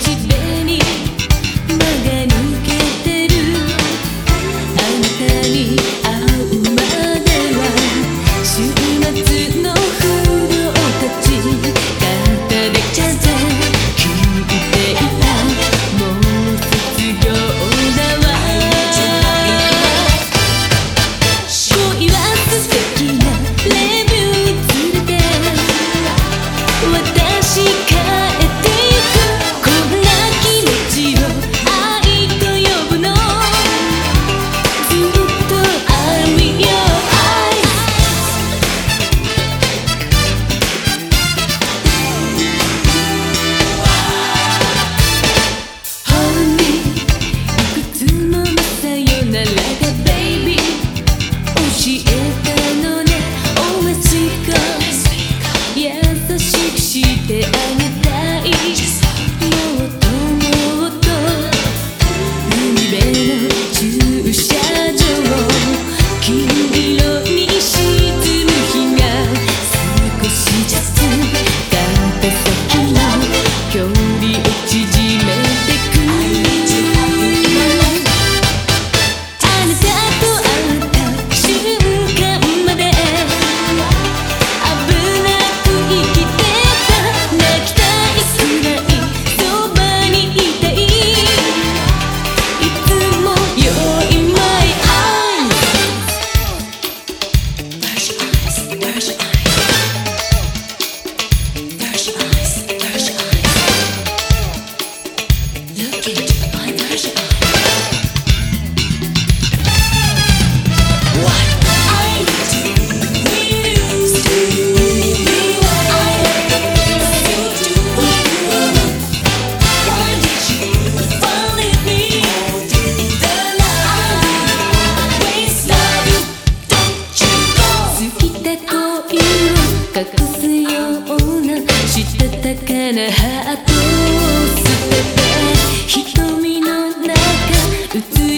口紅しちゃっかなハートを捨てて瞳の中映り